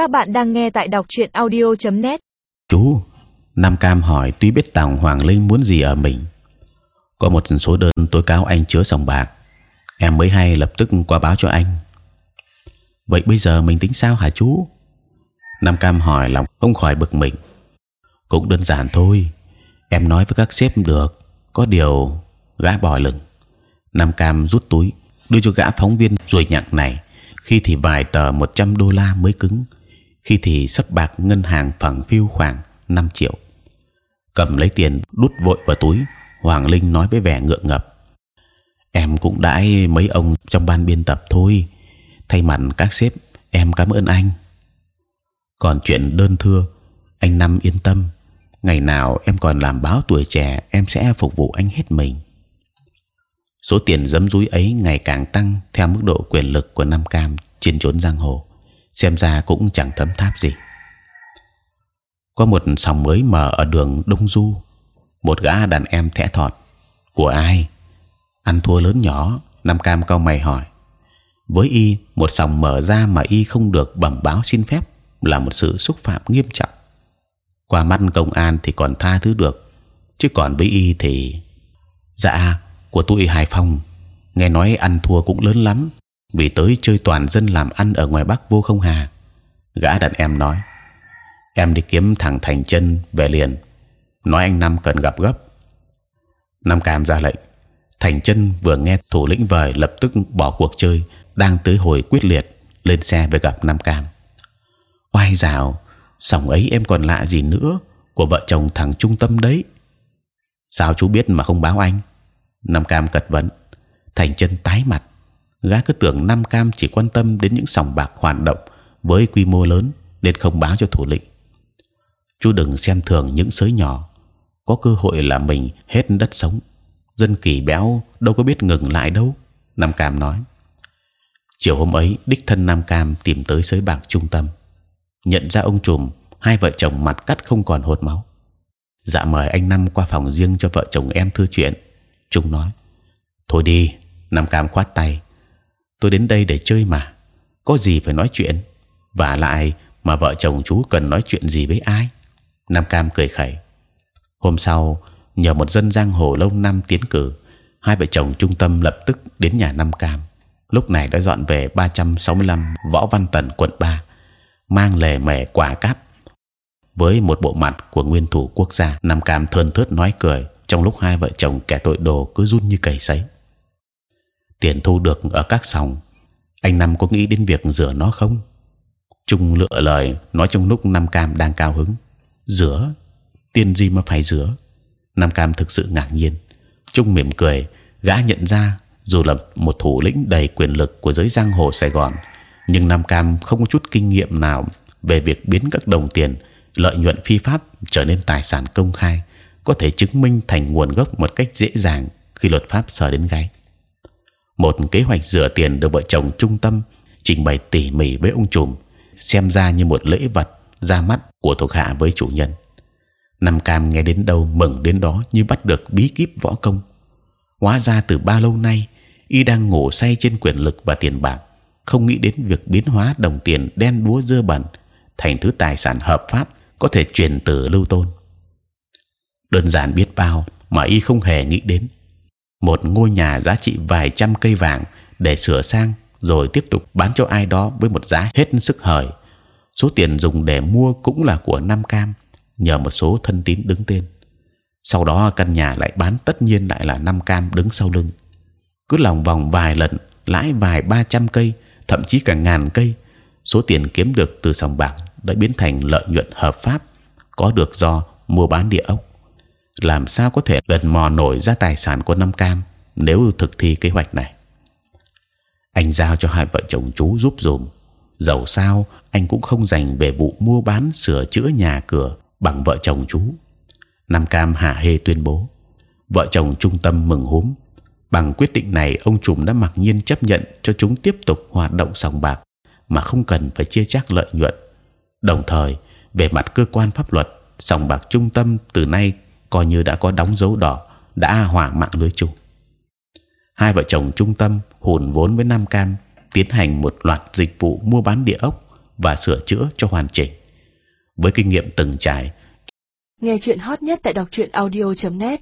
Các bạn đang nghe tại đọc truyện audio.net. Chú, Nam Cam hỏi tuy biết Tàng Hoàng Linh muốn gì ở mình, có một số đơn tố cáo anh chứa sòng bạc, em mới hay lập tức qua báo cho anh. Vậy bây giờ mình tính sao hả chú? Nam Cam hỏi lòng không khỏi bực mình. Cũng đơn giản thôi, em nói với các sếp được. Có điều gã bỏ lửng. Nam Cam rút túi đưa cho gã phóng viên ruồi nhặng này. Khi thì vài tờ 100 đô la mới cứng, khi thì sắp bạc ngân hàng phẳng phiu khoảng 5 triệu. Cầm lấy tiền đút vội vào túi. Hoàng Linh nói với vẻ ngượng ngập: em cũng đãi mấy ông trong ban biên tập thôi. Thay mặt các sếp, em cảm ơn anh. Còn chuyện đơn thưa, anh Năm yên tâm. Ngày nào em còn làm báo tuổi trẻ, em sẽ phục vụ anh hết mình số tiền dấm dúi ấy ngày càng tăng theo mức độ quyền lực của Nam Cam trên chốn giang hồ, xem ra cũng chẳng thấm tháp gì. Có một sòng mới mở ở đường Đông Du, một gã đàn em thẽ thọt của ai ăn thua lớn nhỏ Nam Cam cao mày hỏi. Với y một sòng mở ra mà y không được bẩm báo xin phép là một sự xúc phạm nghiêm trọng. Qua mắt công an thì còn tha thứ được, chứ còn với y thì dạ của tôi Hải Phòng nghe nói ăn thua cũng lớn lắm vì tới chơi toàn dân làm ăn ở ngoài Bắc vô không hà. Gã đàn em nói em đi kiếm thằng Thành chân về liền. Nói anh Năm cần gặp gấp. Nam Cam ra lệnh Thành chân vừa nghe thủ lĩnh vời lập tức bỏ cuộc chơi đang tới hồi quyết liệt lên xe về gặp Nam Cam. Oai rào sòng ấy em còn lạ gì nữa của vợ chồng thằng trung tâm đấy? Sao chú biết mà không báo anh? Nam Cam cật vấn, Thành chân tái mặt, gã cứ tưởng Nam Cam chỉ quan tâm đến những sòng bạc hoạt động với quy mô lớn nên không báo cho thủ lĩnh. Chú đừng xem thường những sới nhỏ, có cơ hội là mình hết đất sống. Dân kỳ béo đâu có biết ngừng lại đâu. Nam Cam nói. Chiều hôm ấy, đích thân Nam Cam tìm tới sới bạc trung tâm, nhận ra ông trùm, hai vợ chồng mặt cắt không còn hột máu. Dạ mời anh nam qua phòng riêng cho vợ chồng em thư chuyện Trung nói: Thôi đi. Nam Cam khoát tay. Tôi đến đây để chơi mà. Có gì phải nói chuyện. Và lại mà vợ chồng chú cần nói chuyện gì với ai? Nam Cam cười khẩy. Hôm sau nhờ một dân giang hồ lâu năm tiến cử, hai vợ chồng trung tâm lập tức đến nhà Nam Cam. Lúc này đã dọn về 365 võ văn tần quận 3 mang lề mề quả cáp với một bộ mặt của nguyên thủ quốc gia Nam Cam thơn thớt nói cười trong lúc hai vợ chồng kẻ tội đồ cứ run như cầy sấy. Tiền thu được ở các sòng, anh Năm có nghĩ đến việc rửa nó không? Trung lựa lời nói trong lúc Nam Cam đang cao hứng. Rửa? Tiền gì mà phải rửa? Nam Cam thực sự ngạc nhiên. Trung mỉm cười, gã nhận ra dù là một thủ lĩnh đầy quyền lực của giới giang hồ Sài Gòn, nhưng Nam Cam không có chút kinh nghiệm nào về việc biến các đồng tiền lợi nhuận phi pháp trở nên tài sản công khai có thể chứng minh thành nguồn gốc một cách dễ dàng khi luật pháp sờ đến gáy. Một kế hoạch rửa tiền được vợ chồng trung tâm trình bày tỉ mỉ với ông trùm, xem ra như một lễ vật ra mắt của thuộc hạ với chủ nhân. Nam Cam nghe đến đâu mừng đến đó như bắt được bí kíp võ công. Hóa ra từ ba lâu nay y đang ngủ say trên quyền lực và tiền bạc, không nghĩ đến việc biến hóa đồng tiền đen đúa dơ bẩn thành thứ tài sản hợp pháp có thể truyền từ lưu tôn đơn giản biết bao mà y không hề nghĩ đến một ngôi nhà giá trị vài trăm cây vàng để sửa sang rồi tiếp tục bán cho ai đó với một giá hết sức hời. Số tiền dùng để mua cũng là của Nam Cam, nhờ một số thân tín đứng tên. Sau đó căn nhà lại bán tất nhiên lại là Nam Cam đứng sau lưng. Cứ lòng vòng vài lần, lãi vài ba trăm cây, thậm chí cả ngàn cây, số tiền kiếm được từ sòng bạc đã biến thành lợi nhuận hợp pháp, có được do mua bán địa ốc làm sao có thể lần mò nổi ra tài sản của Nam Cam nếu thực thi kế hoạch này? Anh giao cho hai vợ chồng chú giúp dùm. Dầu sao anh cũng không dành về vụ mua bán sửa chữa nhà cửa bằng vợ chồng chú. Nam Cam hạ hê tuyên bố. Vợ chồng trung tâm mừng húm. Bằng quyết định này, ông trùm đã mặc nhiên chấp nhận cho chúng tiếp tục hoạt động sòng bạc mà không cần phải chia chác lợi nhuận. Đồng thời, về mặt cơ quan pháp luật, sòng bạc trung tâm từ nay coi như đã có đóng dấu đỏ, đã hỏa mạng lưới chung. Hai vợ chồng trung tâm hùn vốn với Nam Cam tiến hành một loạt dịch vụ mua bán địa ốc và sửa chữa cho hoàn chỉnh. Với kinh nghiệm từng trải, Nghe chuyện hot nhất tại đọc truyện audio.net